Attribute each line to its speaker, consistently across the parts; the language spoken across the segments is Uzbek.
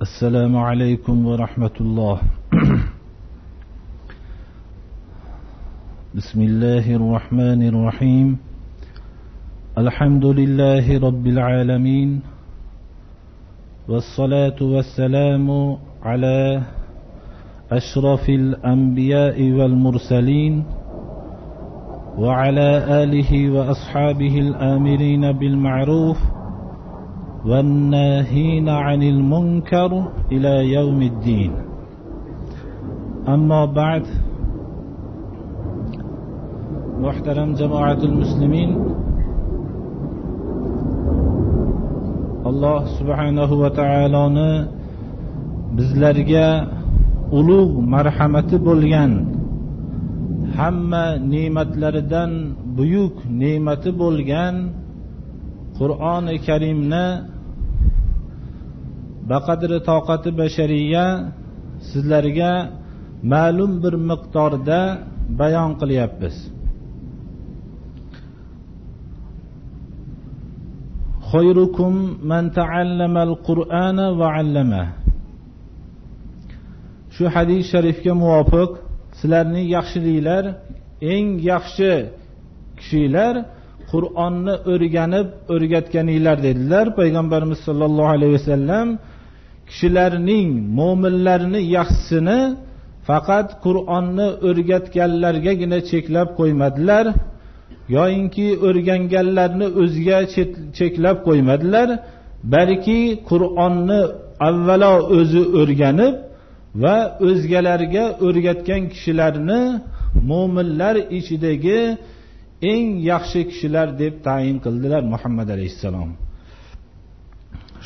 Speaker 1: السلام عليكم ورحمة الله. بسم الله الرحمن الرحيم. الحمد لله رب العالمين. والصلاة والسلام على أشرف الأنبياء والمرسلين وعلى آله وأصحابه الآمرين بالمعروف والناهين عن المنكر إلى يوم الدين أما بعد محترم جماعة المسلمين alloh subhanahu va taoloni bizlarga ulug' marhamati bo'lgan hamma ne'matlaridan buyuk ne'mati bo'lgan qur'oni karimni baqadri toqati bashariya sizlarga ma'lum bir miqdorda bayon qilyapmiz خيركم من تعلم القرآن وعلمه shu hadis sharifga muvofiq sizlarning yaxshiliklar eng yaxshi kishilar qur'onni o'rganib o'rgatganinglar dedilar payg'ambarimiz sollallohu alayhi vasallam kishilarning mo'minlarni yaxshisini faqat qur'onni o'rgatganlargagina cheklab qo'ymadilar yoyinki o'rganganlarni o'ziga cheklab qo'ymadilar balki qur'onni avvalo o'zi o'rganib va o'zgalarga o'rgatgan kishilarni mo'minlar ichidagi eng yaxshi kishilar deb tayin qildilar muhammad alayhissalom.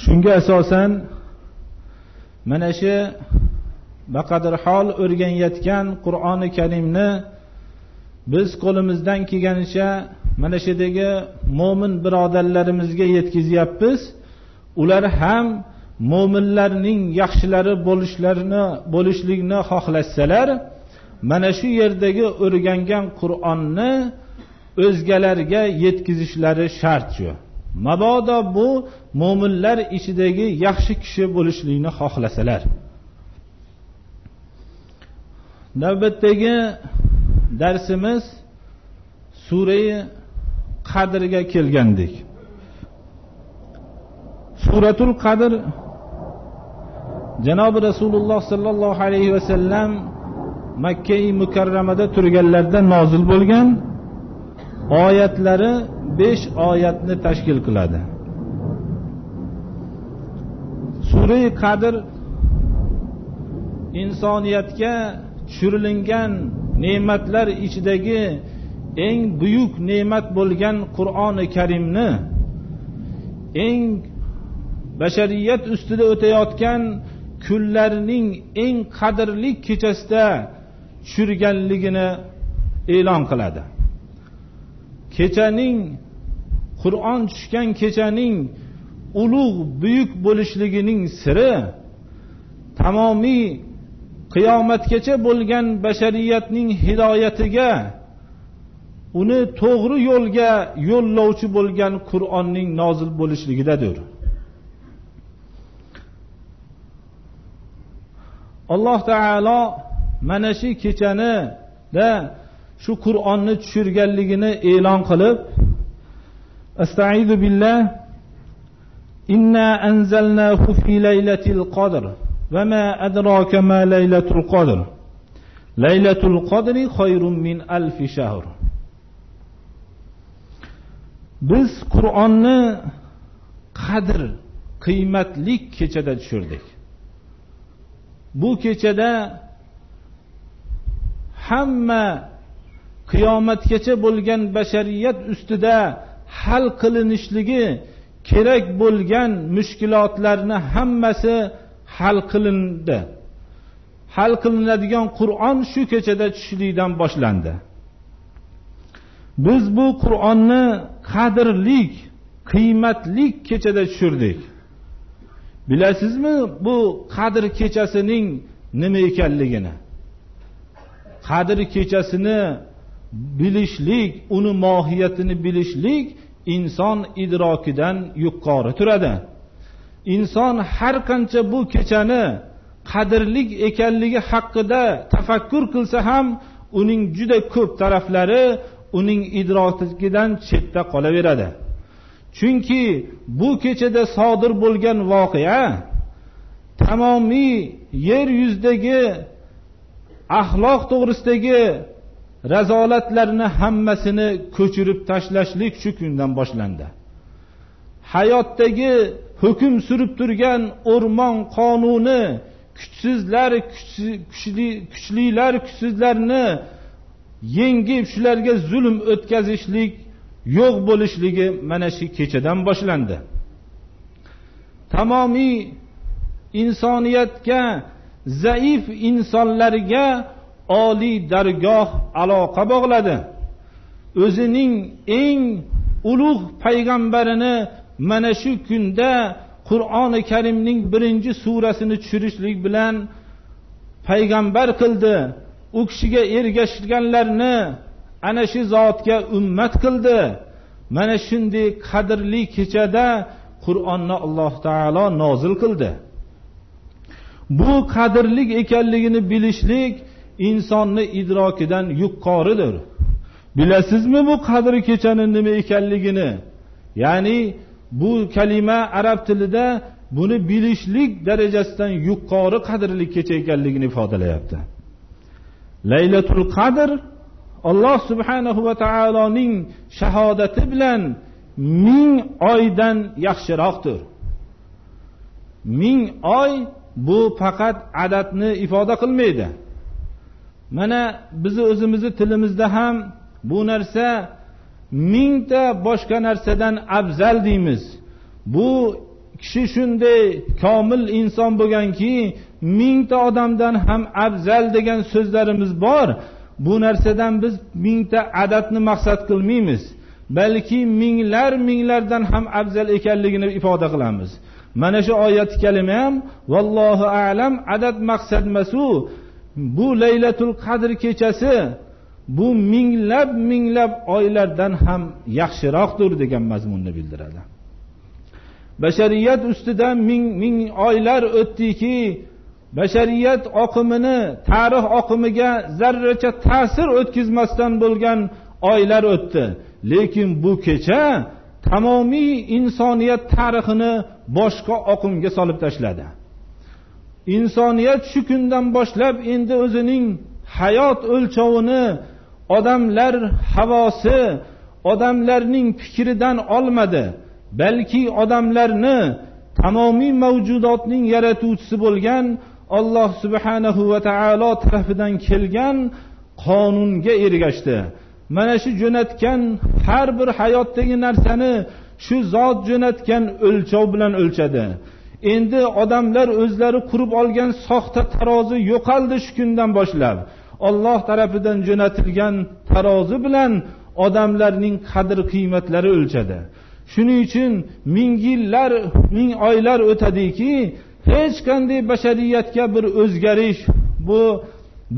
Speaker 1: Shunga asosan mana shu baqadir hol o'rganayotgan qur'oni karimni biz qo'limizdan kelganicha mana shu yerdagi mo'min birodarlarimizga yetkazyapmiz. Ular ham mo'minlarning yaxshilari bo'lishlarini bo'lishlikni xohlashsalar mana shu yerdagi o'rgangan qur'onni o'zgalarga yetkazishlari shart shu. Mabodo bu mo'minlar ichidagi yaxshi kishi bo'lishlikni xohlasalar. Navbatdagi darsimiz surai qadrga kelgandik. Suratul qadr janobi rasululloh sollallohu alayhi vasallam makkai mukarramada turganlarda nozil bo'lgan oyatlari besh oyatni tashkil qiladi. Surai qadr insoniyatga tushirilingan ne'matlar ichidagi eng buyuk ne'mat bo'lgan qur'oni karimni eng bashariyat ustida o'tayotgan kunlarning eng qadrli kechasida tushirganligini e'lon qiladi. Kechaning qur'on tushgan kechaning ulug' buyuk bo'lishligining siri tamomiy qiyomatgacha bo'lgan bashariyatning hidoyatiga uni to'g'ri yo'lga yo'llovchi bo'lgan qur'onning nozil bo'lishligidadir. Alloh taolo mana shu kechanida shu qur'onni tushirganligini e'lon qilib astaizu billah inna anzalnahu fi laylatil qadr وما أدراك ما ليلة القدر ليلة القدر خير من ألف شهر biz qur'onni qadr qiymatli kechada tushirdik bu kechada hamma qiyomatgacha bo'lgan bashariyat ustida hal qilinishligi kerak bo'lgan mushkulotlarni hammasi hal qilindi. Hal qilinadigan qur'on shu kechada tushishlikdan boshlandi. Biz bu qur'onni qadrlik qiymatli kechada tushirdik. Bilasizmi bu qadr kechasining nima ekanligini? Qadr kechasini bilishlik uni mohiyatini bilishlik inson idrokidan yuqori turadi. Inson har qancha bu kechani qadrlik ekanligi haqida tafakkur qilsa ham uning juda ko'p taraflari uning idrokidan chetda qolaveradi. Chunki bu kechada sodir bo'lgan voqea tamomiy yer yuzidagi axloq to'g'risidagi razolatlarni hammasini ko'chirib tashlashlik shu kundan boshlandi. Hayotdagi hukm surib turgan o'rmon qonuni kuchsizlar kuchli kuchlilar kuchsizlarni yengib shularga zulm o'tkazishlik yo'q bo'lishligi mana shu kechadan boshlandi. Tamomiy insoniyatga zaif insonlarga oliy dargoh aloqa bog'ladi. O'zining eng ulug' payg'ambarini mana shu kunda qur'oni karimning birinchi surasini tushirishlik bilan payg'ambar qildi. U kishiga ergashganlarni ana shu zotga ummat qildi. Mana shunday qadrli kechada qur'onni alloh taolo nozil qildi. Bu qadrli ekanligini bilishlik insonni idrokidan yuqoridir. Bilasizmi bu qadri kechani nima ekanligini? Ya'ni bu kalima arab tilida buni bilishlik darajasidan yuqori qadrli kecha ekanligini ifodalayapti. Laylatul qadr alloh subhanahu va taoloning shahodati bilan ming oydan yaxshiroqdir. Ming oy bu faqat adadni ifoda qilmaydi. Mana bizni o'zimizni tilimizda ham bu narsa mingta boshqa narsadan afzal deymiz. Bu kishi shunday komil inson bo'lganki mingta odamdan ham afzal degan so'zlarimiz bor. Bu narsadan biz mingta adadni maqsad qilmaymiz balki minglar minglardan ham afzal ekanligini ifoda qilamiz. Mana shu oyati kalima ham vallohu alam adad maqsad masu bu laylatul qadr kechasi bu minglab minglab oylardan ham yaxshiroqdir degan mazmunni bildiradi. Bashariyat ustidan ming ming oylar o'tdiki bashariyat oqimini tarix oqimiga zarracha ta'sir o'tkazmasdan bo'lgan oylar o'tdi. Lekin bu kecha tamomiy insoniyat tarixini boshqa oqimga solib tashladi. Insoniyat shu kundan boshlab endi o'zining hayot o'lchovini odamlar havosi odamlarning fikridan olmadi. Balki odamlarni tamomiy mavjudotning yaratuvchisi bo'lgan alloh subhanahu va taolo tarafidan kelgan qonunga ergashdi. Mana shu jo'natgan har bir hayotdagi narsani shu zot jo'natgan o'lchov bilan o'lchadi. Endi odamlar o'zlari qurib olgan soxta tarozi yo'qoldi shu kundan boshlab. Olloh tarafidan jo'natilgan tarozi bilan odamlarning qadr qiymatlari o'lchadi. Shuning uchun ming yillar ming oylar o'tadiki hech qanday bashariyatga bir o'zgarish bu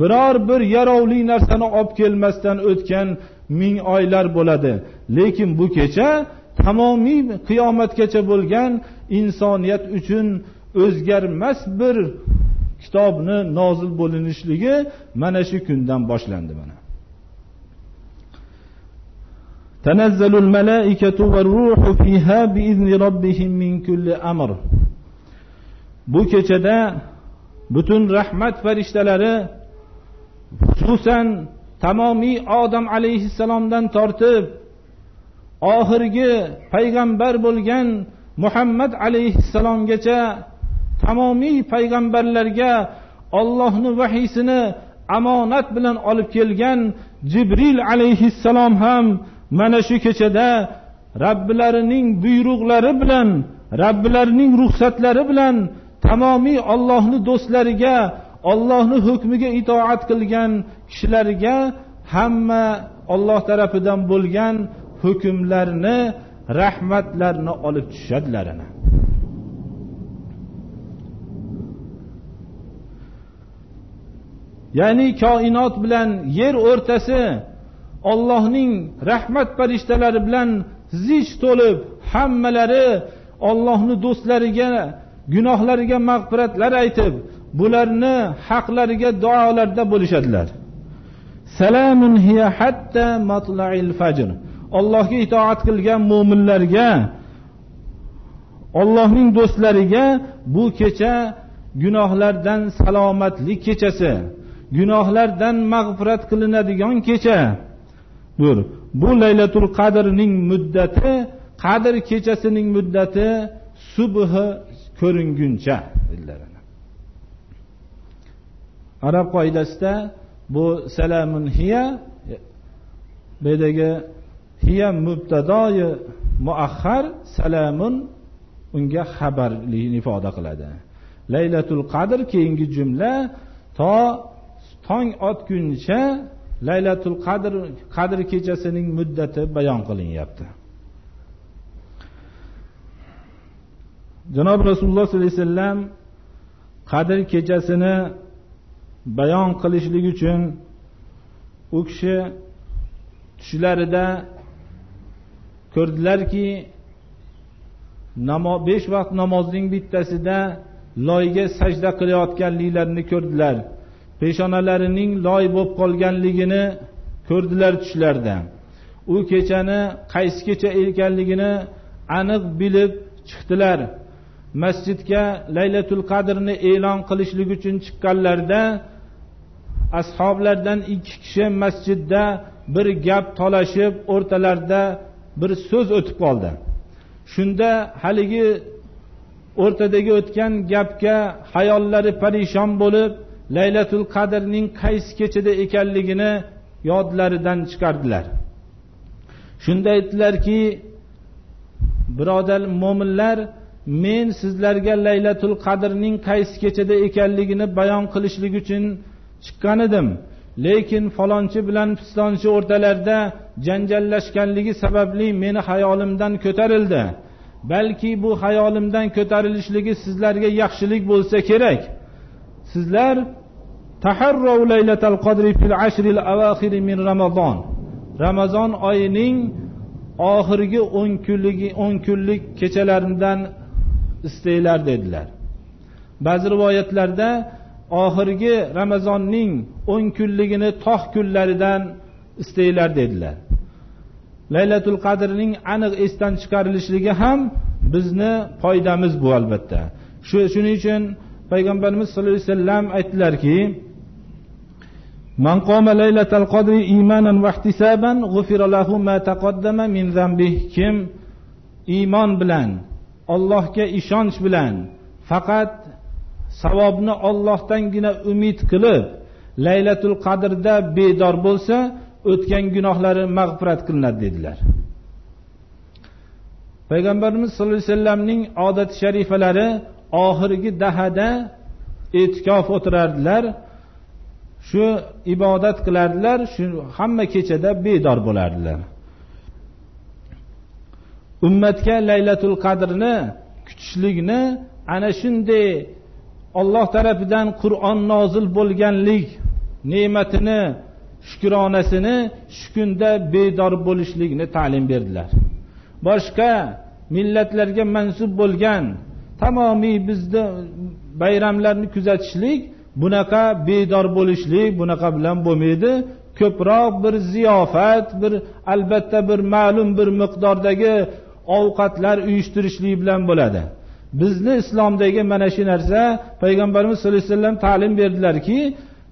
Speaker 1: biror bir yarovli narsani olib kelmasdan o'tgan ming oylar bo'ladi. Lekin bu kecha tamomiy qiyomatgacha bo'lgan insoniyat uchun o'zgarmas bir kitobni nozil bo'linishligi mana shu kundan boshlandi mana تنزل الملائكة والروح فيها بإذن ربهم من كل أمر bu kechada butun rahmat farishtalari xususan tamomiy odam alayhissalomdan tortib oxirgi payg'ambar bo'lgan muhammad alayhissalomgacha tamomiy payg'ambarlarga ollohni vahiysini omonat bilan olib kelgan jibril alayhissalom ham mana shu kechada robbilarining buyruqlari bilan robbilarining ruxsatlari bilan tamomiy ollohni do'stlariga ollohni hukmiga itoat qilgan kishilarga hamma olloh tarafidan bo'lgan hukmlarni rahmatlarni olib tushadilar ya'ni koinot bilan yer o'rtasi ollohning rahmat farishtalari bilan zich to'lib hammalari ollohni do'stlariga gunohlariga mag'firatlar aytib bularni haqlariga duolarda bo'lishadilar. Salamun hiya hatta matla'il fajr. Allohga itoat qilgan mo'minlarga Allohning do'stlariga bu kecha gunohlardan salomatlik kechasi gunohlardan mag'firat qilinadigan kecha. Dur bu laylatul qadrning muddati qadr kechasining muddati subhi ko'ringuncha dedilar. Arab qoidasida bu salamun hiya bu yerdagi hiya mubtadoyi muahhar salamun unga xabarlikni ifoda qiladi. Laylatul qadr keyingi jumla to tong otguncha laylatul qadr qadr kechasining muddati bayon qilinyapti. Janob rasululloh sollallohu alayhi vasallam qadr kechasini bayon qilishlik uchun u kishi tushlarida ko'rdilarki besh vaqt namozning bittasida loyga sajda qilayotganliklarini ko'rdilar. Peshonalarining loy bo'lib qolganligini ko'rdilar tushlarida u kechani qaysi kecha ekanligini aniq bilib chiqdilar. Masjidga laylatul qadrni e'lon qilishlik uchun chiqqanlarida ashoblardan ikki kishi masjidda bir gap talashib o'rtalarida bir so'z o'tib qoldi. Shunda haligi o'rtadagi o'tgan gapga hayollari parishon bo'lib laylatul qadrning qaysi kechada ekanligini yodlaridan chiqardilar. Shunda aytdilarki birodar mo'minlar men sizlarga laylatul qadrning qaysi kechada ekanligini bayon qilishlik uchun chiqqan edim. Lekin falonchi bilan pistonchi o'rtalarida janjallashganligi sababli meni hayolimdan ko'tarildi. Balki bu hayolimdan ko'tarilishligi sizlarga yaxshilik bo'lsa kerak. Sizlar taharrov laylatal qadri fil ashril avaxir min ramazon. Ramazon oyining oxirgi o'n kunligi o'n kunlik kechalaridan istanglar dedilar. Ba'zi rivoyatlarda oxirgi ramazonning o'n kunligini tog' kunlaridan istanglar dedilar laylatul qadrning aniq esdan chiqarilishligi ham bizni foydamiz bu albatta shu shuning uchun payg'ambarimiz sallallohu alayhi vasallam aytdilarki من قام ليلة القدر إيمانا واحتسابا غفر له ما تقدم من ذنبه kim iymon bilan Allohga ishonch bilan faqat savobni Allohdangina umid qilib laylatul qadrda bedor bo'lsa o'tgan gunohlari mag'firat qilinadi dedilar. Payg'ambarimiz sallallohu alayhi vasallamning odat sharifalari oxirgi dahada e'tikof o'tirardilar shu ibodat qilardilar shu hamma kechada bedor bo'lardilar. Ummatga laylatul qadrni kutishlikni ana shunday olloh tarafidan qur'on nozil bo'lganlik ne'matini shukronasini shu kunda bedor bo'lishlikni ta'lim berdilar. Boshqa millatlarga mansub bo'lgan tamomiy bizni bayramlarni kuzatishlik bunaqa bedor bo'lishlik bunaqa bilan bo'lmaydi. Ko'proq bir ziyofat bir albatta bir ma'lum bir miqdordagi ovqatlar uyushtirishlik bilan bo'ladi. Bizni islomdagi mana shu narsa payg'ambarimiz sallallohu alayhi vasallam ta'lim berdilarki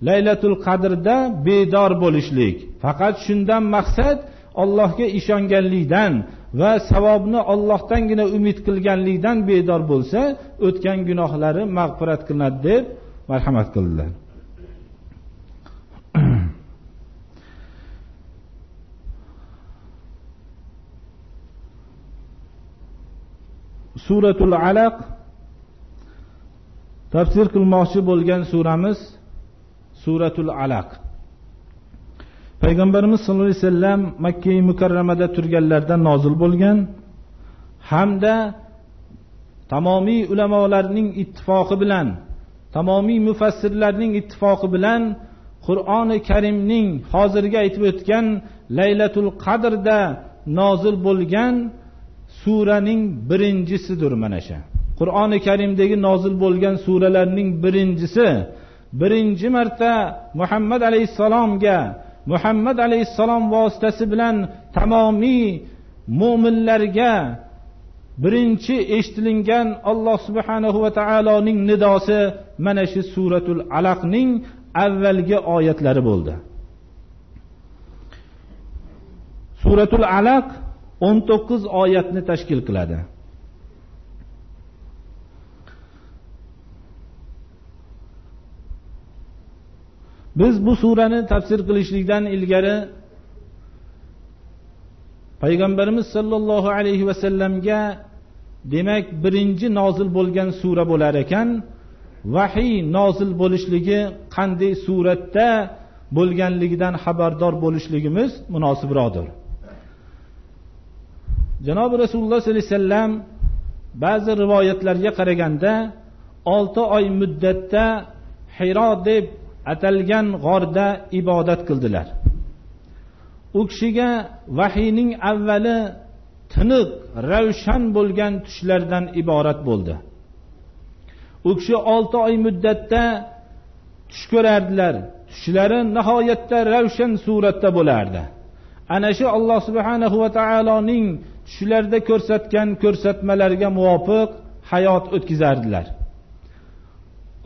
Speaker 1: laylatul qadrda bedor bo'lishlik. Faqat shundan maqsad allohga ishonganlikdan va savobni ollohdangina umid qilganlikdan bedor bo'lsa o'tgan gunohlari mag'firat qilinadi deb marhamat qildilar. Suratul alaq. Tafsir qilmoqchi bo'lgan suramiz suratul alaq. Payg'ambarimiz sallallohu alayhi vasallam makka mukarramada turganlarida nozil bo'lgan hamda tamomiy ulamolarning ittifoqi bilan tamomiy mufassirlarning ittifoqi bilan qur'oni karimning hozirgi aytib o'tgan laylatul qadrda nozil bo'lgan suraning birinchisidir mana shu. Qur'oni karimdagi nozil bo'lgan suralarning birinchisi birinchi marta muhammad alayhissalomga muhammad alayhissalom vositasi bilan tamomiy mo'minlarga birinchi eshitilingan alloh subhanahu va taoloning nidosi mana shu suratul alaqning avvalgi oyatlari bo'ldi. Suratul alaq o'n to'qqiz oyatni tashkil qiladi. Biz bu surani tafsir qilishlikdan ilgari payg'ambarimiz sollallohu alayhi vasallamga demak birinchi nozil bo'lgan sura bo'lar ekan. Vahiy nozil bo'lishligi qanday suratda bo'lganligidan xabardor bo'lishligimiz munosibroqdir. Janobi rasululloh sollallohu alayhi vasallam ba'zi rivoyatlarga qaraganda olti oy muddatda hiro deb atalgan g'orda ibodat qildilar. U kishiga vahiyning avvali tiniq ravshan bo'lgan tushlardan iborat bo'ldi. U kishi olti oy muddatda tush ko'rardilar. Tushlari nihoyatda ravshan suratda bo'lardi. Ana shu alloh subhanahu va taoloning tushlarda ko'rsatgan ko'rsatmalariga muvofiq hayot o'tkazardilar.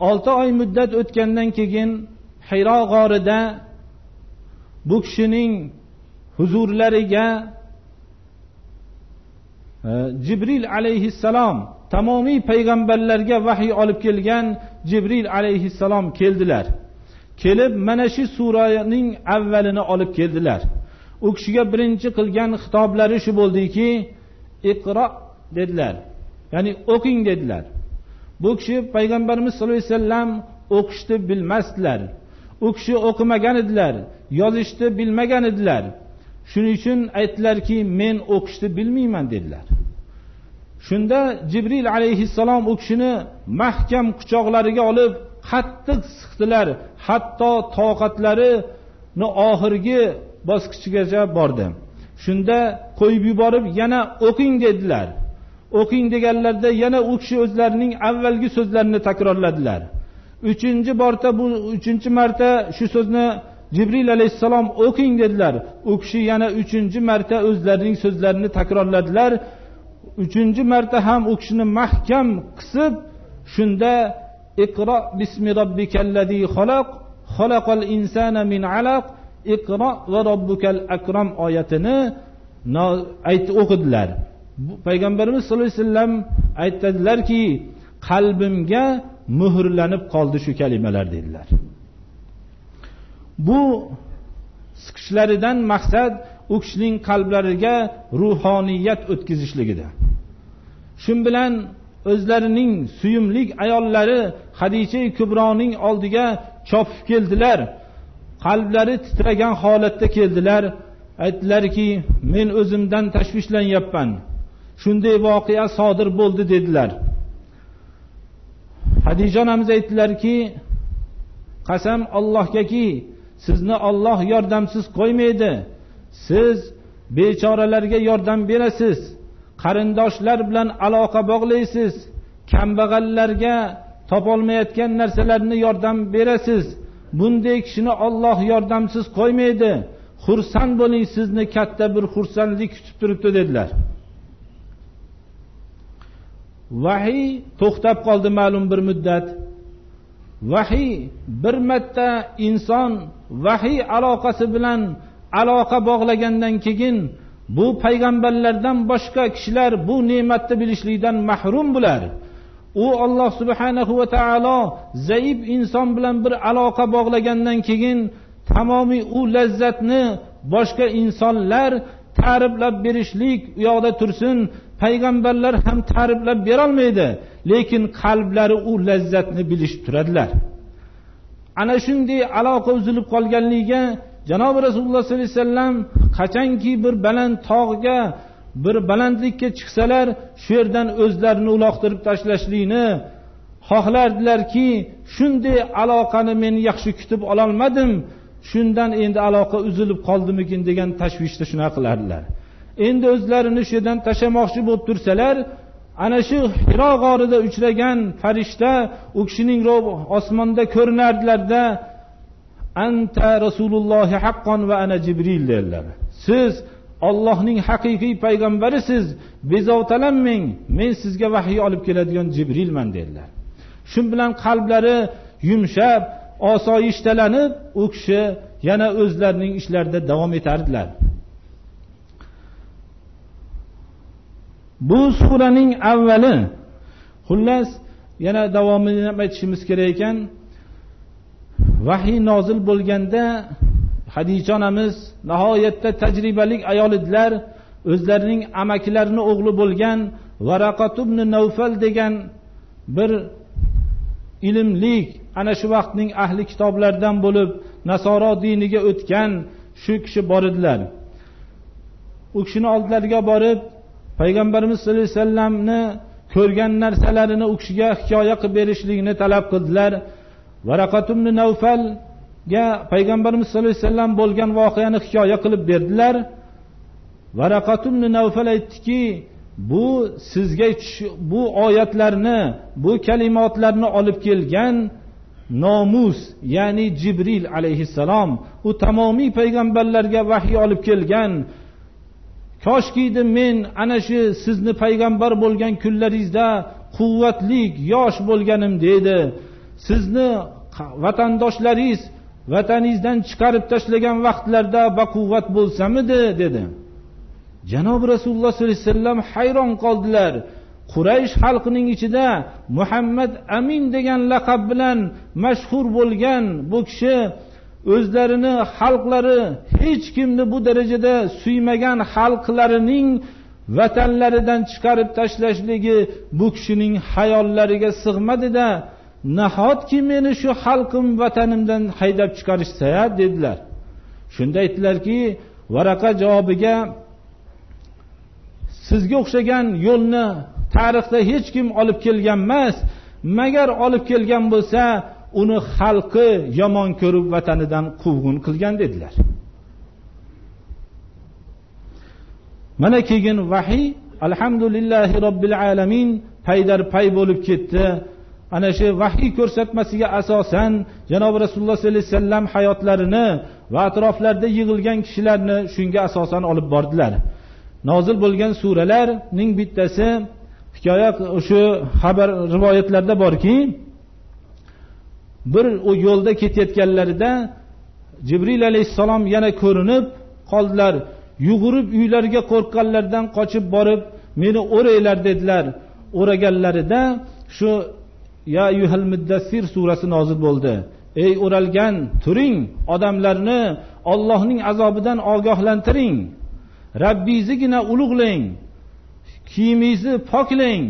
Speaker 1: Olti oy muddat o'tgandan keyin hiro g'orida bu kishining huzurlariga e, jibril alayhissalom tamomiy payg'ambarlarga vahiy olib kelgan jibril alayhissalom keldilar. Kelib mana shu suraning avvalini olib keldilar. U kishiga birinchi qilgan xitoblari shu bo'ldiki iqro dedilar. Ya'ni o'qing dedilar. Bu kishi payg'ambarimiz sallallohu alayhi vasallam o'qishni bilmasdilar. U kishi o'qimagan edilar yozishni bilmagan edilar. Shuning uchun aytdilarki men o'qishni bilmayman dedilar. Shunda jibril alayhissalom u kishini mahkam quchoqlariga olib qattiq siqdilar. Hatto toqatlarini oxirgi bosqichigacha bordi. Shunda qo'yib yuborib yana o'qing dedilar. O'qing deganlarida yana u kishi o'zlarining avvalgi so'zlarini takrorladilar. Uchinchi borta bu uchinchi marta shu so'zni jibril alayhissalom o'qing dedilar. U kishi yana uchinchi marta o'zlarining so'zlarini takrorladilar. Uchinchi marta ham u kishini mahkam qisib shunda iqro bismi robbikallazi xaloq xalaqal insana min alaq iqro va robbukal akram oyatini aytib o'qidilar. Payg'ambarimiz sallallohu alayhi vasallam aytadilarki qalbimga muhrlanib qoldi shu kalimalar dedilar. Bu siqishlaridan maqsad u kishining qalblariga ruhoniyat o'tkazishligida. Shu bilan o'zlarining suyumlik ayollari hadicha kubroning oldiga chopib keldilar. Qalblari titragan holatda keldilar. Aytdilarki men o'zimdan tashvishlanyapman shunday voqea sodir bo'ldi dedilar. Hadija onamiz aytdilarki qasam allohgaki sizni olloh yordamsiz qo'ymaydi. Siz bechoralarga yordam berasiz. Qarindoshlar bilan aloqa bog'laysiz. Kambag'allarga topolmayotgan narsalarni yordam berasiz. Bunday kishini olloh yordamsiz qo'ymaydi. Xursand bo'ling sizni katta bir xursandlik kutib turibdi dedilar. Vahiy to'xtab qoldi ma'lum bir muddat. Vahiy bir marta inson vahiy aloqasi bilan aloqa bog'lagandan keyin bu payg'ambarlardan boshqa kishilar bu ne'matni bilishlikdan mahrum bo'lar. U olloh subhanahu va taolo zaif inson bilan bir aloqa bog'lagandan keyin tamomiy u lazzatni boshqa insonlar ta'riflab berishlik u yoqda tursin payg'ambarlar ham ta'riflab berolmaydi lekin qalblari u lazzatni bilishib turadilar. Ana shunday aloqa uzilib qolganligiga janobi rasululloh sollallohu alayhi vasallam qachonki bir baland tog'ga bir balandlikka chiqsalar shu yerdan o'zlarini uloqtirib tashlashlikni xohlardilarki shunday aloqani men yaxshi kutib ololmadim shundan endi aloqa uzilib qoldimikin degan tashvishda shunaqa qilardilar. Endi o'zlarini shu yerdan tashlamoqchi bo'lib tursalar ana shu hiro g'orida uchragan farishta u kishining osmonda ko'rinardilarda anta rasulullohi haqqon va ana jibril dedilar. Siz ollohning haqiqiy payg'ambarisiz bezovtalanmang men sizga vahiy olib keladigan jibrilman dedilar. Shu bilan qalblari yumshab osoyishtalanib u kishi yana o'zlarining ishlarida davom etardilar. Bu suraning avvali xullas yana davomini ham aytishimiz kerak ekan. Vahiy nozil bo'lganda hadicha onamiz nihoyatda tajribali ayol edilar o'zlarining amakilarini o'g'li bo'lgan varaqat ibn navfal degan bir ilmlik ana shu vaqtning ahli kitoblaridan bo'lib nasoro diniga o'tgan shu kishi bor edilar. U kishini oldilariga borib payg'ambarimiz sallallohu alayhi vasallamni ko'rgan narsalarini u kishiga hikoya qilib berishlikni talab qildilar. Varaqat ibn ga payg'ambarimiz sallallohu alayhi vasallam bo'lgan voqeani hikoya qilib berdilar. Varaqatun navfal aytdiki bu sizga bu oyatlarni bu kalimotlarni olib kelgan nomus ya'ni jibril alayhissalom u tamomiy payg'ambarlarga vahiy olib kelgan. Koshkiydi men ana shu sizni payg'ambar bo'lgan kunlaringizda quvvatlik yosh bo'lganim edi sizni vatandoshlaringiz vataningizdan chiqarib tashlagan vaqtlarda baquvvat bo'lsamidi dedi. Janobi rasululloh sollallohu alayhi vasallam hayron qoldilar. Quraysh xalqining ichida muhammad amin degan laqab bilan mashhur bo'lgan bu kishi o'zlarini xalqlari hech kimni bu darajada suymagan xalqlarining vatanlaridan chiqarib tashlashligi bu kishining hayollariga sig'madida. Nahotki meni shu xalqim vatanimdan haydab chiqarishsa dedilar. Shunda aytdilarki varaqa javobiga sizga o'xshagan yo'lni tarixda hech kim olib kelgan emas. Magar olib kelgan bo'lsa uni xalqi yomon ko'rib vatanidan quvg'in qilgan dedilar. Mana keyin vahiy alhamdulillahi robbil alamin paydar pay bo'lib ketdi. Ana shu vahiy ko'rsatmasiga asosan janobi rasululloh sollallohu alayhi vasallam hayotlarini va atroflarida yig'ilgan kishilarni shunga asosan olib bordilar. Nozil bo'lgan suralarning bittasi hikoya shu xabar rivoyatlarda borki bir u yo'lda ketayotganlarida jibril alayhissalom yana ko'rinib qoldilar. Yugurib uylariga qo'rqqanlaridan qochib borib meni o'ranglar dedilar. O'raganlarida shu ya yuhal muddassir surasi nozil bo'ldi. Ey o'ralgan turing. Odamlarni ollohning azobidan ogohlantiring. Rabbingizgina ulug'lang. Kiyimingizni poklang.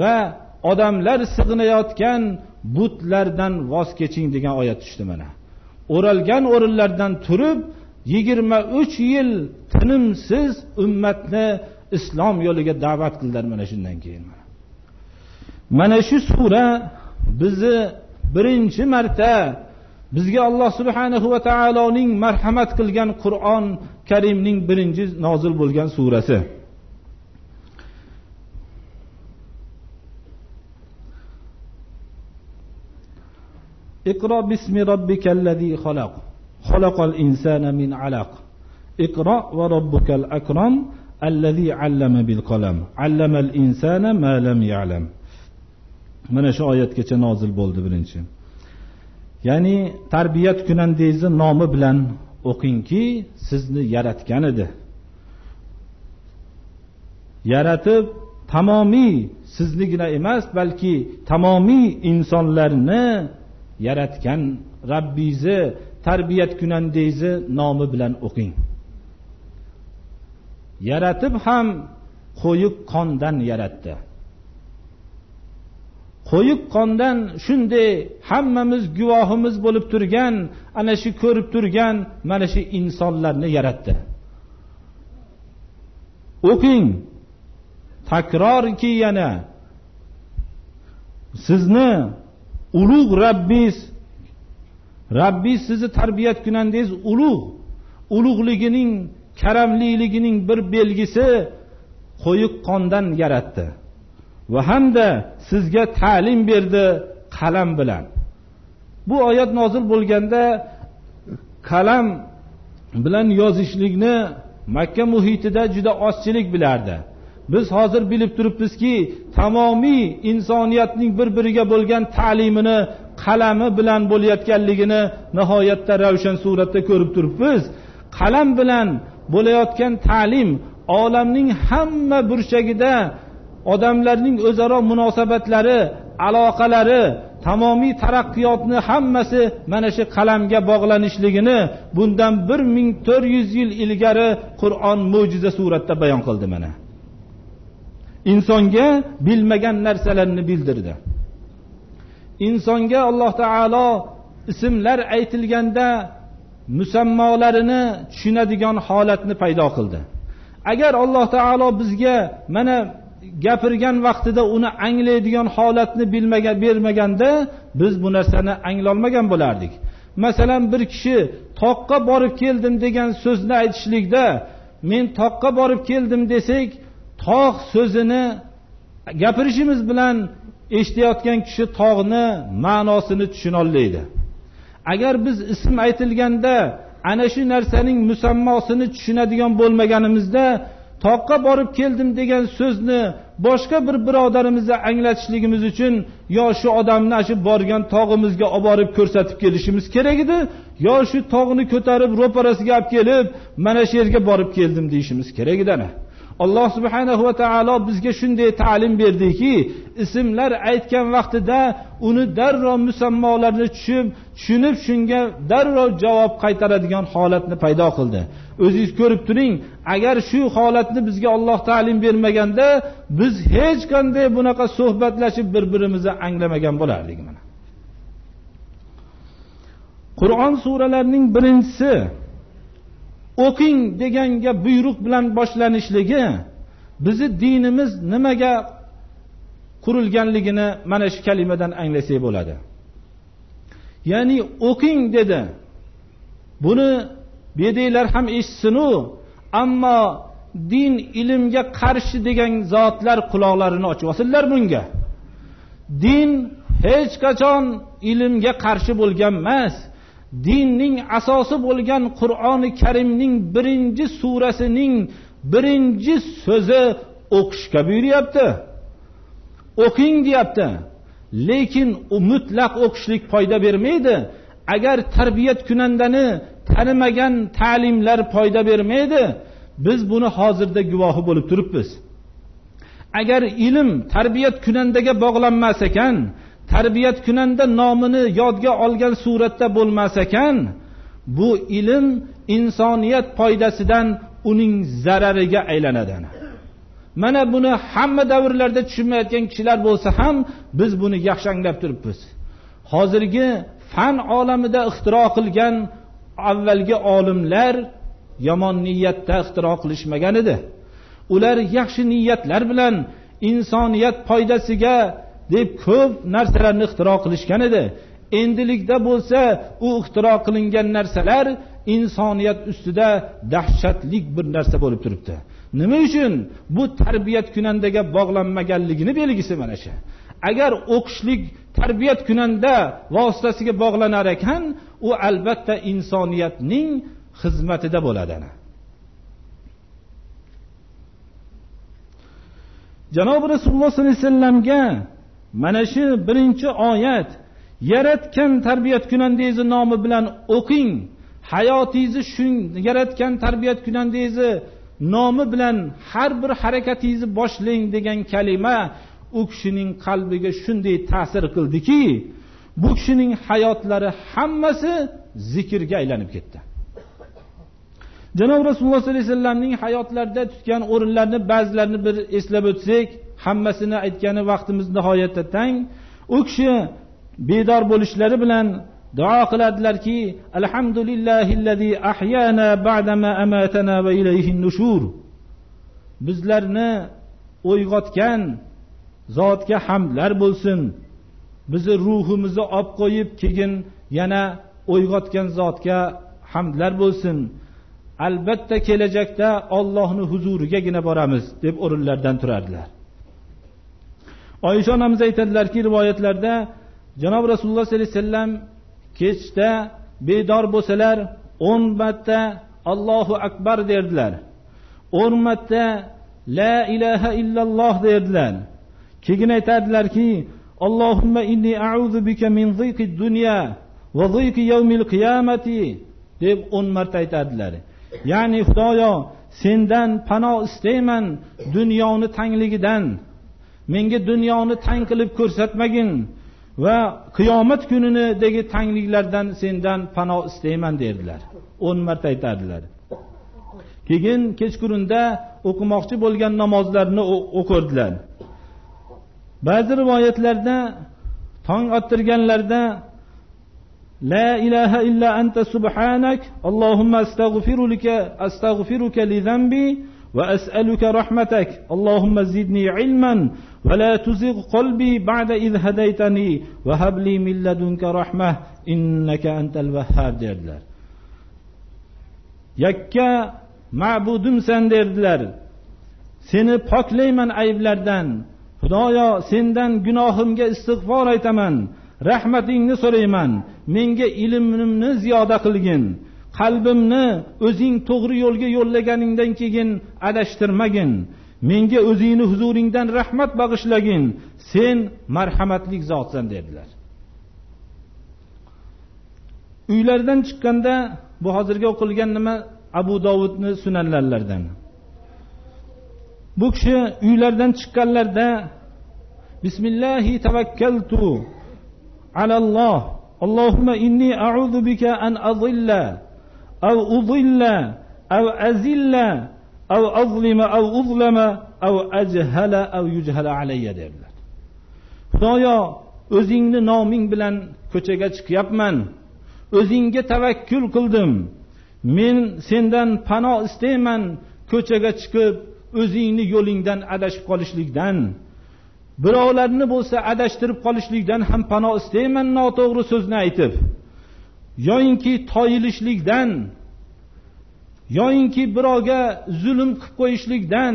Speaker 1: Va odamlar sig'inayotgan butlardan voz keching degan oyat tushdi mana. O'ralgan o'rinlardan turib yigirma uch yil tinimsiz ummatni islom yo'liga da'vat qildilar mana shundan keyin. mana shu sura bizni birinchi marta bizga alloh subhanahu va taoloning marhamat qilgan qur'on karimning birinchi nozil bo'lgan surasi اقرأ باسم ربك الذي خلق خلق الإنسان من علق اقرأ وربك الأكرم الذي علم بالقلم علم الإنسان ما لم يعلم mana shu oyatgacha nozil bo'ldi birinchi. Ya'ni tarbiyat kunandangizni nomi bilan o'qingki sizni yaratgan edi. Yaratib tamomiy siznigina emas balki tamomiy insonlarni yaratgan rabbingizni tarbiyat kunandangizni nomi bilan o'qing. Yaratib ham qo'yiq qondan yaratdi. Qo'yiq qondan shunday hammamiz guvohimiz bo'lib turgan ana shu ko'rib turgan mana shu insonlarni yaratdi. O'qing. Takrorki yana. Sizni ulug' rabbingiz rabbiz sizni tarbiyat kunandangiz ulug' ulug'ligining karamliligining bir belgisi qo'yiq qondan yaratdi. Va hamda sizga ta'lim berdi qalam bilan. Bu oyat nozil bo'lganda qalam bilan yozishlikni makka muhitida juda ozchilik bilardi. Biz hozir bilib turibmizki tamomiy insoniyatning bir biriga bo'lgan ta'limini qalami bilan bo'layotganligini nihoyatda ravshan suratda ko'rib turibmiz. Qalam bilan bo'layotgan ta'lim olamning hamma burchagida odamlarning o'zaro munosabatlari aloqalari tamomiy taraqqiyotni hammasi mana shu qalamga bog'lanishligini bundan bir ming to'rt yuz yil ilgari qur'on mo'jiza suratda bayon qildi mana. Insonga bilmagan narsalarni bildirdi. Insonga alloh taolo ismlar aytilganda musammolarini tushunadigan holatni paydo qildi. Agar alloh taolo bizga mana gapirgan vaqtida uni anglaydigan holatni bilmagan bermaganda biz bu narsani anglolmagan bo'lardik. Masalan bir kishi toqqa borib keldim degan so'zni aytishlikda men toqqa borib keldim desak tog' so'zini gapirishimiz bilan eshitayotgan kishi tog'ni ma'nosini tushunolmaydi agar biz ism aytilganda ana shu narsaning musammosini tushunadigan bo'lmaganimizda toqqa borib keldim degan so'zni boshqa bir birodarimizni anglatishligimiz uchun yo shu odamni shu borgan tog'imizga olib borib ko'rsatib kelishimiz kerak edi yo shu tog'ni ko'tarib ro'parasiga olib kelib mana shu yerga borib keldim deyishimiz kerak edi ana. Alloh subhanahu va taolo bizga shunday ta'lim berdiki ismlar aytgan vaqtida uni darrov musammolarni tushib tushunib shunga darrov javob qaytaradigan holatni paydo qildi. O'zingiz ko'rib turing agar shu holatni bizga olloh ta'lim bermaganda biz hech qanday bunaqa suhbatlashib bir birimizni anglamagan bo'lardik mana. Qur'on suralarining birinchisi o'qing deganga buyruq bilan boshlanishligi bizni dinimiz nimaga qurilganligini mana shu kalimadan anglasak bo'ladi. Ya'ni o'qing dedi. Buni bedeklar ham eshitsinu ammo din ilmga qarshi degan zotlar quloqlarini ochib olsinlar bunga. Din hech qachon ilmga qarshi bo'lgan emas. Dinning asosi bo'lgan qur'oni karimning birinchi surasining birinchi so'zi o'qishga buyuryapti. O'qing deyapti. Lekin u mutlaq o'qishlik foyda bermaydi. Agar tarbiyat kunandani tanimagan ta'limlar foyda bermaydi biz buni hozirda guvohi bo'lib turibmiz. Agar ilm tarbiyat kunandaga bog'lanmas ekan tarbiyat kunanda nomini yodga olgan suratda bo'lmas ekan bu ilm insoniyat foydasidan uning zarariga aylanadi mana buni hamma davrlarda tushunmayotgan kishilar bo'lsa ham biz buni yaxshi anglab turibmiz. Hozirgi fan olamida ixtiro qilgan avvalgi olimlar yomon niyatda ixtiro qilishmagan edi. Ular yaxshi niyatlar bilan insoniyat foydasiga deb ko'p narsalarni ixtiro qilishgan edi. Endilikda bo'lsa u ixtiro qilingan narsalar insoniyat ustida dahshatlik bir narsa bo'lib turibdi. Nima uchun? Bu tarbiyat kunandaga bog'lanmaganligini belgisi mana shu. Agar o'qishlik tarbiyat kunanda vositasiga bog'lanar ekan u albatta insoniyatning xizmatida bo'ladi janobi rasululloh sollallohu alayhi vasallamga mana shu birinchi oyat. Yaratgan tarbiyat kunandangizni nomi bilan o'qing. Hayotingizni shu yaratgan tarbiyat kunandangizni nomi bilan har bir harakatingizni boshlang degan kalima u kishining qalbiga shunday ta'sir qildiki bu kishining hayotlari hammasi zikrga aylanib ketdi. Janob rasululloh sollallohu alayhi vasallamning hayotlarida tutgan o'rinlarini ba'zilarini bir eslab o'tsak hammasini aytgani vaqtimiz nihoyatda tang. U kishi bedor bo'lishlari bilan duo qiladilarki alhamdulillahillazi ahyana ba'dama amatana va ilayhi nushur. Bizlarni uyg'otgan zotga hamdlar bo'lsin. Bizni ruhimizni olib qo'yib keyin yana uyg'otgan zotga hamdlar bo'lsin. Albatta kelajakda ollohni huzurigagina boramiz deb o'rinlardan turardilar. Oysha onamiz aytadilarki rivoyatlarda janob rasululloh sollallohu alayhi vasallam kechda bedor bo'lsalar o'n marta allohu akbar derdilar. O'n marta la ilaha illalloh derdilar. Keyin aytadilarki allohumma inni a'udhu bika min ziqi dunya va ziqi yawmil qiyamati deb o'n marta aytadilar. Ya'ni xudoyo sendan pano istayman dunyoni tangligidan menga dunyoni tang qilib ko'rsatmagin va qiyomat kunidagi tangliklardan sendan panoh istayman derdilar. O'n marta aytardilar. Keyin kechqurunda o'qimoqchi bo'lgan namozlarni o'qirdilar. Ba'zi rivoyatlarda tong ottirganlarida la ilaha illa anta subhanak allohumma astag'firuka astag'firuka li zambi va as'aluka rahmatak allohumma zidni ilman ولا تزغ قلبي بعد إذ هديتني وهب لي من لدنك رحمة إنك أنت الوهاب derdilar yakka ma'budimsan derdilar seni poklayman ayblardan xudoyo sendan gunohimga istig'for aytaman rahmatingni so'rayman menga ilmimni ziyoda qilgin qalbimni o'zing to'g'ri yo'lga yo'llaganingdan keyin adashtirmagin menga o'zingni huzuringdan rahmat bag'ishlagin. Sen marhamatli zotsan dedilar. Uylaridan chiqqanda bu hozirgi o'qilgan nima? Abu dovudni sunanlarlaridan bu kishi uylaridan chiqqanlarida bismillahi tavakkaltu alalloh. Allohumma inni a'udu an azilla av uzilla av azilla av azlima av uzlama av ajhala av yujhala alayya derdilar. Xudoyo o'zingni noming bilan ko'chaga chiqyapman. O'zingga tavakkul qildim. Men sendan pano istayman ko'chaga chiqib o'zingni yo'lingdan adashib qolishlikdan. Birovlarni bo'lsa adashtirib qolishlikdan ham pano istayman noto'g'ri so'zni aytib. Yoyinki toyilishlikdan yoyinki birovga zulm qilib qo'yishlikdan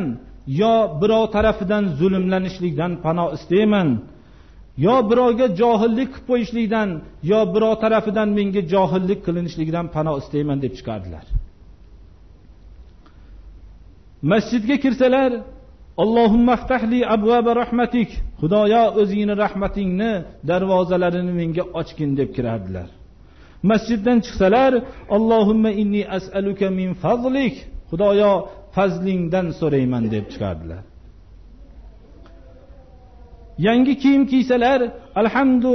Speaker 1: yo birov tarafidan zulmlanishlikdan pano istayman. Yo birovga johillik qilib qo'yishlikdan yo birov tarafidan menga johillik qilinishligidan pano istayman deb chiqardilar. Masjidga kirsalar allohumma abvaba rahmatik xudoyo o'zingni rahmatingni darvozalarini menga ochgin deb kirardilar. Masjiddan chiqsalar allohumma inni as'aluka min fazlik xudoyo fazlingdan so'rayman deb chiqardilar. Yangi kiyim kiysalar alhamdu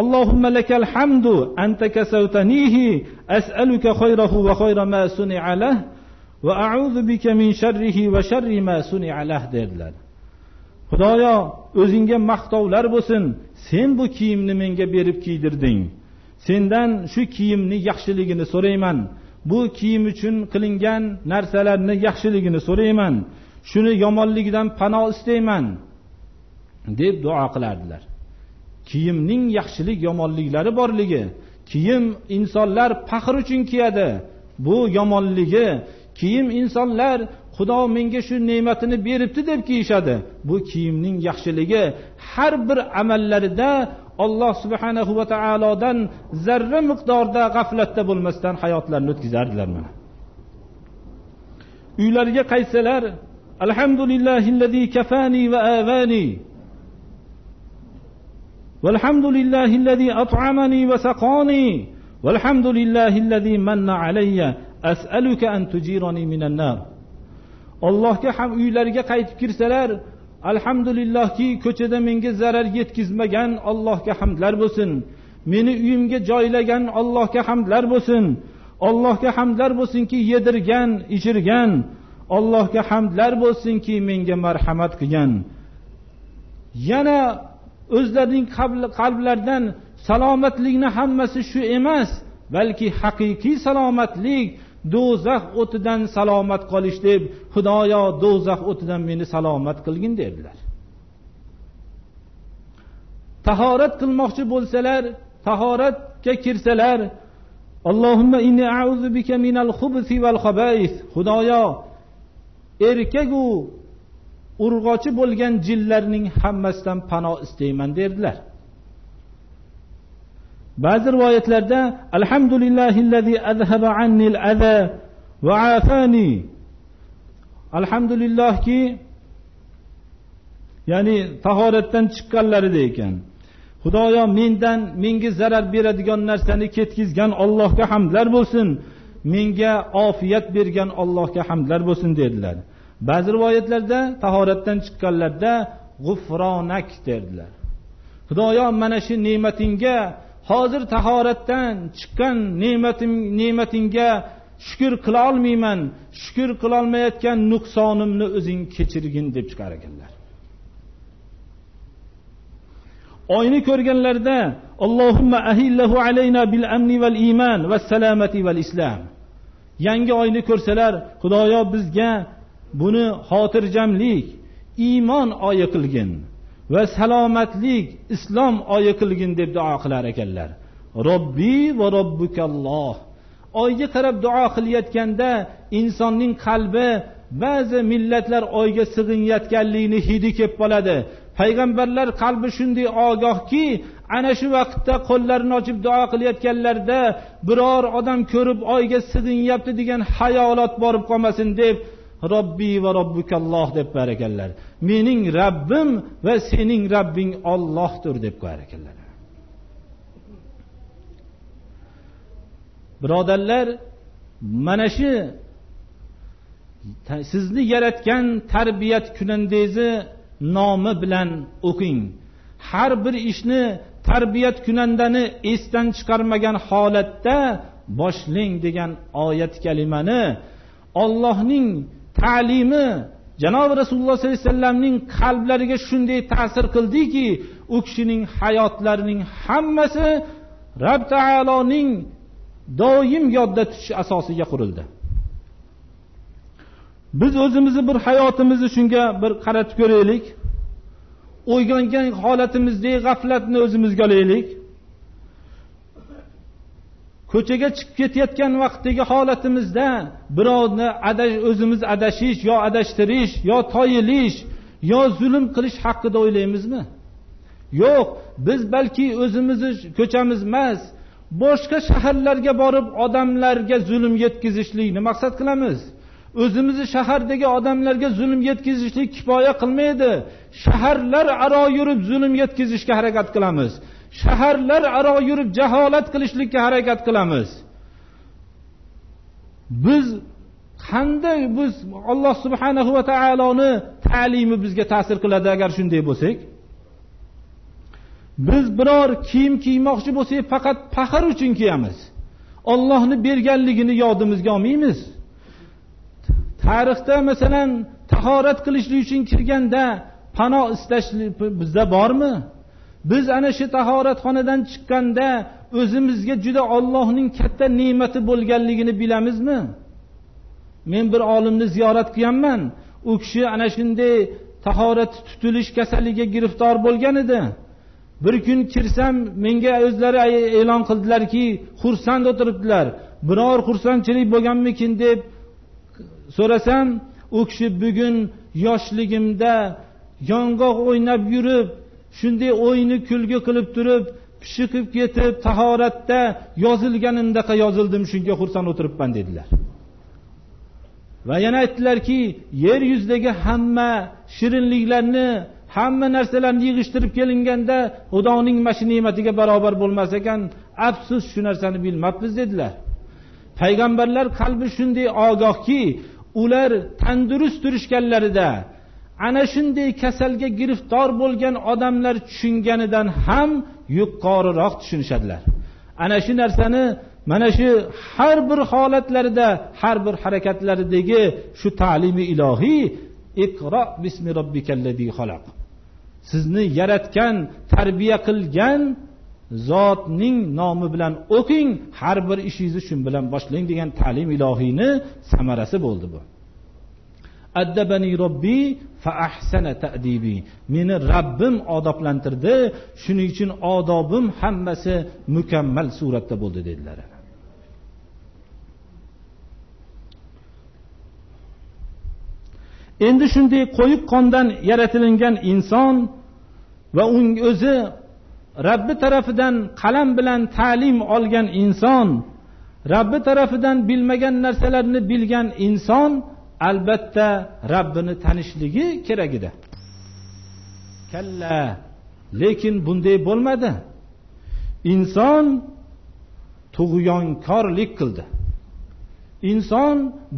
Speaker 1: allohumma lakal hamdu anta kasawtanihi as'aluka khayrahu va khayra ma suni'a lah va a'udhu bika min sharrihi va sharri ma suni'a lah dedilar. Xudoyo o'zingga maqtovlar bo'lsin sen bu kiyimni menga berib kiydirding. Sendan shu kiyimni yaxshiligini so'rayman. Bu kiyim uchun qilingan narsalarni yaxshiligini so'rayman. Shuni yomonligidan pano istayman deb duo qilardilar. Kiyimning yaxshilik yomonliklari borligi kiyim insonlar faxr uchun kiyadi. Bu yomonligi kiyim insonlar xudo menga shu ne'matini beribdi deb kiyishadi. Bu kiyimning yaxshiligi har bir amallarida alloh subhanahu va taolodan zarra miqdorda g'aflatda bo'lmasdan hayotlarini o'tkazardilar mana uylariga qaytsalar alhamdulillahillazi kafani va avani والحمد لله الذي أطعمني وسقاني والحمد لله الذي من علي as'aluka an tujirani minan nar allohga ham uylariga qaytib kirsalar alhamdulillahki ko'chada menga zarar yetkazmagan allohga hamdlar bo'lsin. Meni uyimga joylagan allohga hamdlar bo'lsin. Allohga hamdlar bo'lsinki yedirgan ichirgan. Allohga hamdlar bo'lsinki menga marhamat qilgan. Yana o'zlarining qalblaridan salomatlikni hammasi shu emas balki haqiqiy salomatlik do'zax o'tidan salomat qolish deb xudoyo do'zax o'tidan meni salomat qilgin dedilar tahorat qilmoqchi bo'lsalar tahoratga kirsalar allohimma inni a'udhu bika minal xubusi val xabais xudoyo erkagu urg'ochi bo'lgan jinlarning hammasidan pano istayman derdilar. Ba'zi rivoyatlarda alhamdulillahillazi azhaba annil aza va afani alhamdulillahki ya'ni tahoratdan chiqqanlarida ekan xudoyo mendan menga zarar beradigan narsani ketkizgan ollohga hamdlar bo'lsin menga ofiyat bergan ollohga hamdlar bo'lsin dedilar. Ba'zi rivoyatlarda tahoratdan chiqqanlarda g'ufronak derdilar. Xudoyo mana shu ne'matingga hozir tahoratdan chiqqan ne'matim ne'matingga shukur qila olmayman shukur qilolmayotgan nuqsonimni o'zing kechirgin deb chiqar ekanlar oyni ko'rganlarida allohumma ahillahu alayna bil amni val iymon va salamati val islam. Yangi oyni ko'rsalar xudoyo bizga buni xotirjamlik iymon oyi qilgin. Va salomatlik islom oyi qilgin deb duo qilar ekanlar. Robbiy va robbukalloh. Oyga qarab duo qilayotganda insonning qalbi ba'zi millatlar oyga sig'inayotganligini hidi kelib qoladi. Payg'ambarlar qalbi shunday ogohki ana shu vaqtda qo'llarini ochib duo qilayotganlarida biror odam ko'rib oyga sig'inyapti degan hayolot borib qolmasin deb robbi va robbikalloh deb qo'yar ekanlar. Mening rabbim va sening rabbing ollohdir deb qo'yar ekanlar. Birodarlar mana shu sizni yaratgan tarbiyat kunandangizni nomi bilan o'qing. Har bir ishni tarbiyat kunandani esdan chiqarmagan holatda boshlang degan oyat kalimani ollohning ta'limi janobi rasululloh sollallohu alayhi vasallamning qalblariga shunday ta'sir qildiki u kishining hayotlarining hammasi rab taoloning doim yodda tutish asosiga qurildi. Biz o'zimizni bir hayotimizni shunga bir qaratib ko'raylik. O'ygangan holatimizdagi g'aflatni o'zimizga olaylik. Ko'chaga chiqib ketayotgan vaqtdagi holatimizda birovni adash o'zimiz adashish yo adashtirish yo toyilish yo zulm qilish haqida o'ylaymizmi? Yo'q biz balki o'zimizni ko'chamiz emas boshqa shaharlarga borib odamlarga zulm yetkazishlikni maqsad qilamiz. O'zimizni shahardagi odamlarga zulm yetkazishlik kifoya qilmaydi. Shaharlar aro yurib zulm yetkazishga harakat qilamiz. Shaharlar aro yurib jaholat qilishlikka harakat qilamiz. Biz qanday biz alloh subhanahu va taoloni ta'limi bizga ta'sir qiladi agar shunday bo'lsak? Biz biror kiyim kiymoqchi bo'lsak faqat faxr uchun kiyamiz. Ollohni berganligini yodimizga olmaymiz. Tarixda masalan tahorat qilishlik uchun kirganda pano istash bizda bormi? Biz ana shu tahoratxonadan chiqqanda o'zimizga juda ollohning katta ne'mati bo'lganligini bilamizmi? Men bir olimni ziyorat qilganman u kishi ana shunday tahorat tutilish kasaliga giriftor bo'lgan edi. Bir kun kirsam menga o'zlari e'lon qildilarki xursand o'tiribdilar. Biror xursandchilik bo'lganmikin deb so'rasam u kishi bugun yoshligimda yong'oq o'ynab yurib shunday o'yni kulgi qilib turib pishiqib ketib tahoratda yozilganimdaqa yozildim shunga xursand o'tiribman dedilar. Va yana aytdilarki yer yuzidagi hamma shirinliklarni hamma narsalarni yig'ishtirib kelinganda xudoning mana shu ne'matiga barobar bo'lmas ekan afsus shu narsani bilmabmiz dedilar. Payg'ambarlar qalbi shunday ogohki ular tandurust turishganlarida ana shunday kasalga giriftor bo'lgan odamlar tushunganidan ham yuqoriroq tushunishadilar. Ana shu narsani mana shu har bir holatlarida har bir harakatlaridagi shu ta'limi ilohiy iqro bismi robbikallazi xalaq sizni yaratgan tarbiya qilgan zotning nomi bilan o'qing har bir ishingizni shu bilan boshlang degan ta'lim ilohiyni samarasi bo'ldi bu. Addabani robbi fa ahsana ta'dibi. Meni rabbim odoblantirdi shuning uchun odobim hammasi mukammal suratda bo'ldi dedilar. Endi shunday qo'yiq qondan yaratilingan inson va uning o'zi rabbi tarafidan qalam bilan ta'lim olgan inson rabbi tarafidan bilmagan narsalarni bilgan inson albatta rabbini tanishligi kerak edi. Kalla. Lekin bunday bo'lmadi. Inson tug'yonkorlik qildi. Inson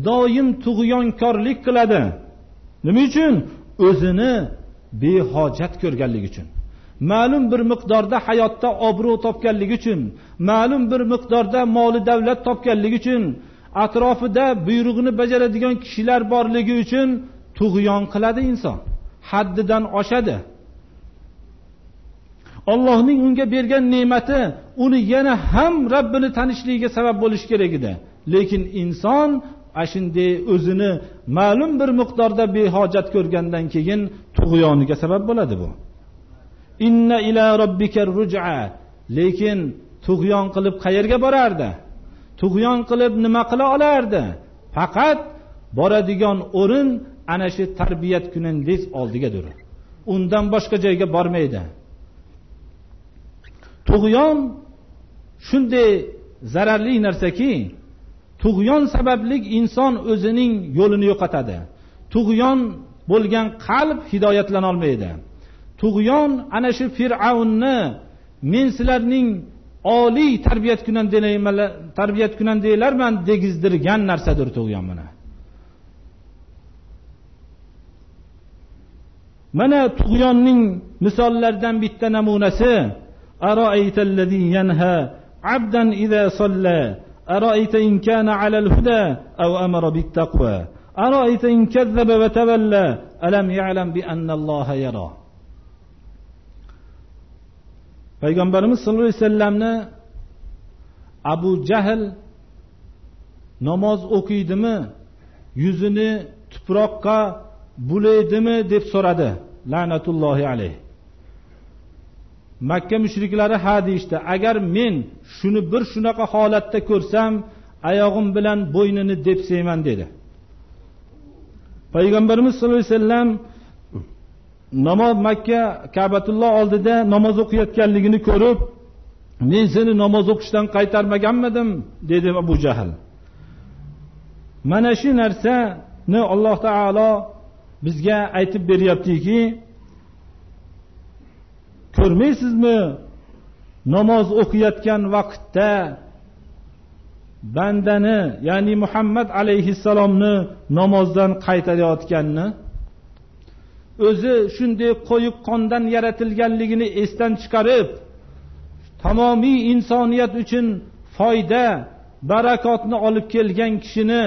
Speaker 1: doim tug'yonkorlik qiladi. Nima uchun? O'zini behojat ko'rganligi uchun. Ma'lum bir miqdorda hayotda obro' topganligi uchun ma'lum bir miqdorda moli davlat topganligi uchun atrofida buyrug'ini bajaradigan kishilar borligi uchun tug'yon qiladi inson. Haddidan oshadi. Ollohning unga bergan ne'mati uni yana ham rabbini tanishligiga sabab bo'lishi kerak edi. Lekin inson ashunday o'zini ma'lum bir miqdorda behojat ko'rgandan keyin tug'yoniga sabab bo'ladi bu. Inna ila robbika ruj'a. Lekin tug'yon qilib qayerga borardi? Tug'yon qilib nima qila olardi? Faqat boradigan o'rin ana shu tarbiyat kuningiz oldigadir undan boshqa joyga bormaydi. Tug'yon shunday zararli narsaki tug'yon sababli inson o'zining yo'lini yo'qotadi. Tug'yon bo'lgan qalb hidoyatlanolmaydi tug'yon ana shu fir'avnni men sizlarning oliy tarbiyat tarbiyat kunandanglarman degizdirgan narsadir tug'yon mana mana tug'yonning misollaridan bitta namunasi أرأيت الذي ينهى عبدا إذا صلى أرأيت إن كان على الهدى أو أمر بالتقوى أرأيت إن كذب وتولى ألم يعلم بأن الله يرى payg'ambarimiz sallallohu alayhi vasallamni abu jahl namoz o'qiydimi yuzini tuproqqa bulaydimi deb so'radi. La'natullohi alayh. Makka mushriklari ha deyishdi agar men shuni bir shunaqa holatda ko'rsam oyog'im bilan bo'ynini depsayman dedi. Payg'ambarimiz sallallohu alayhi vasallam namoz makka kabatulloh oldida namoz o'qiyotganligini ko'rib men seni namoz o'qishdan qaytarmaganmidim dedi abu jahl. Mana shu narsani alloh taolo bizga aytib beryaptiki ko'rmaysizmi namoz o'qiyotgan vaqtda bandani ya'ni muhammad alayhissalomni namozdan qaytarayotganini o'zi shunday qo'yiq qondan yaratilganligini esdan chiqarib tamomiy insoniyat uchun foyda barakotni olib kelgan kishini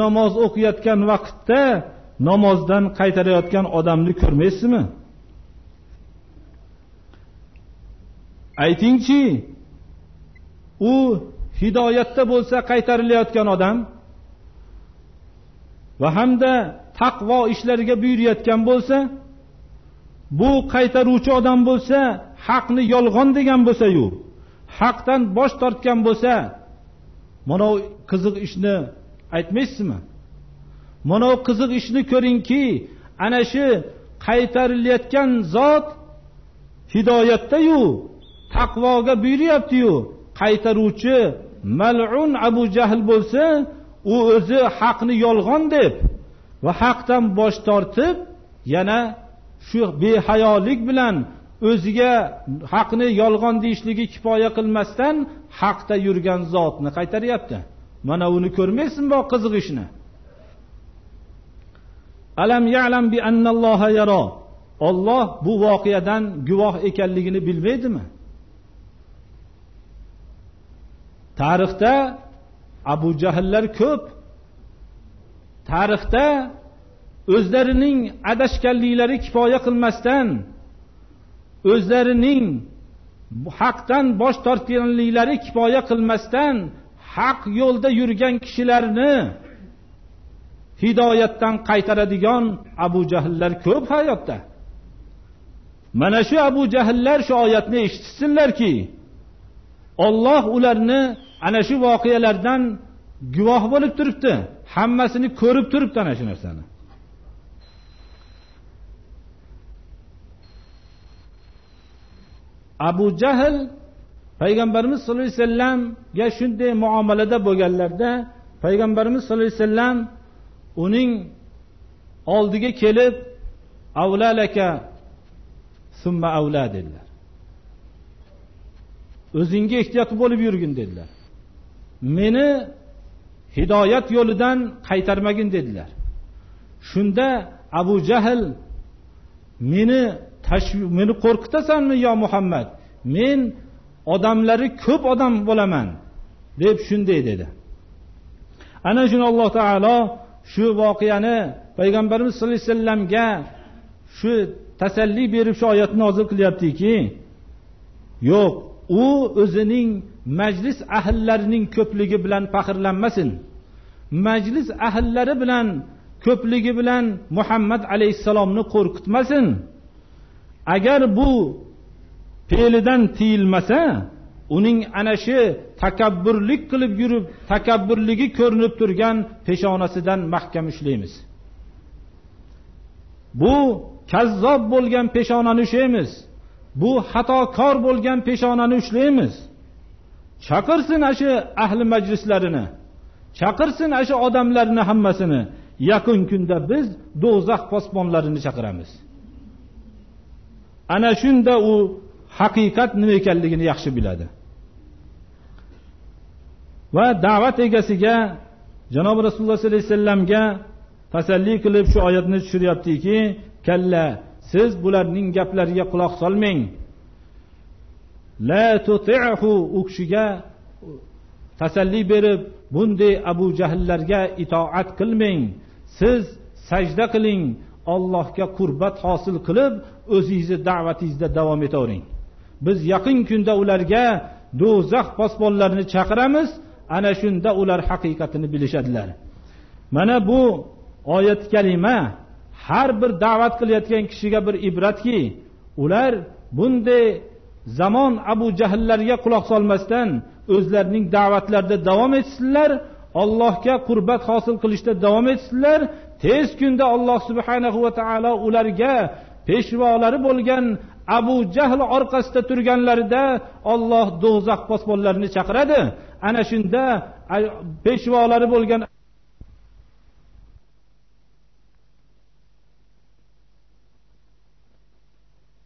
Speaker 1: namoz o'qiyotgan vaqtda namozdan qaytarayotgan odamni ko'rmaysizmi? Aytingchi u hidoyatda bo'lsa qaytarilayotgan odam va hamda taqvo ishlariga buyurayotgan bo'lsa bu qaytaruvchi odam bo'lsa haqni yolg'on degan bo'lsayu haqdan bosh tortgan bo'lsa mana qiziq ishni aytmaysizmi? Mana qiziq ishni ko'ringki ana shu qaytarilayotgan zot hidoyatdayu taqvoga buyuryaptiyu qaytaruvchi mal'un abu jahl bo'lsa u o'zi haqni yolg'on deb va haqdan bosh tortib yana shu behayolik bilan o'ziga haqni yolg'on deyishligi kifoya qilmasdan haqda yurgan zotni qaytaryapti. Mana uni ko'rmaysizmi qiziq ishni. Alam ya'lam bi annalloha yaro olloh bu voqeadan guvoh ekanligini bilmaydimi? Tarixda abu jahllar ko'p tarixda o'zlarining adashganliklari kifoya qilmasdan o'zlarining haqdan bosh tortganliklari kifoya qilmasdan haq yo'lda yurgan kishilarni hidoyatdan qaytaradigan abu jahllar ko'p hayotda. Mana shu abu jahllar shu oyatni eshitsinlarki olloh ularni ana shu voqealardan guvoh bo'lib turibdi. Hammasini ko'rib turibdi ana shu narsani. Abu jahl payg'ambarimiz sollallohu alayhi vasallamga shunday muomalada bo'lganlarda payg'ambarimiz sollallohu alayhi vasallam uning oldiga kelib avlalaka summa avla dedilar. O'zingga ehtiyot bo'lib yurgin dedilar. Meni hidoyat yo'lidan qaytarmagin dedilar. Shunda abu jahl meni meni qo'rqitasanmi yo muhammad? Men odamlari ko'p odam bo'laman deb shunday dedi. Ana shuni alloh taolo shu voqeani payg'ambarimiz sallallohu alayhi vasallamga shu tasalli berib shu oyatni nozil qilyaptiki yo'q u o'zining majlis ahllarining ko'pligi bilan faxrlanmasin. Majlis ahllari bilan ko'pligi bilan muhammad alayhissalomni qo'rqitmasin. Agar bu fe'lidan tiyilmasa uning ana shu takabburlik qilib yurib takabburligi ko'rinib turgan peshonasidan mahkam ushlaymiz. Bu kazzob bo'lgan peshonani ushlaymiz. Bu xatokor bo'lgan peshonani ushlaymiz. Chaqirsin ana shu ahli majlislarini. Chaqirsin ana shu odamlarni hammasini. Yaqin kunda biz do'zax posbonlarini chaqiramiz. Ana shunda u haqiqat nima ekanligini yaxshi biladi. Va da'vat egasiga janobi rasululloh sollallohu alayhi vasallamga tasalli qilib shu oyatni tushiryaptiki kalla siz bularning gaplariga quloq solmang. La tuti'hu u kishiga tasalli berib bunday abu jahllarga itoat qilmang. Siz sajda qiling. Allohga qurbat hosil qilib o'zingizni da'vatingizda davom etavering. Biz yaqin kunda ularga do'zax posbonlarini chaqiramiz. Ana shunda ular haqiqatini bilishadilar. Mana bu oyat kalima har bir da'vat qilayotgan kishiga bir ibratki ular bunday zamon abu jahllarga quloq solmasdan o'zlarining da'vatlarida davom etsinlar allohga qurbat hosil qilishda davom etsinlar. Tez kunda alloh subhanahu va taolo ularga peshvolari bo'lgan abu jahl orqasida turganlarida olloh do'zax posbonlarini chaqiradi. Ana shunda peshvolari bo'lgan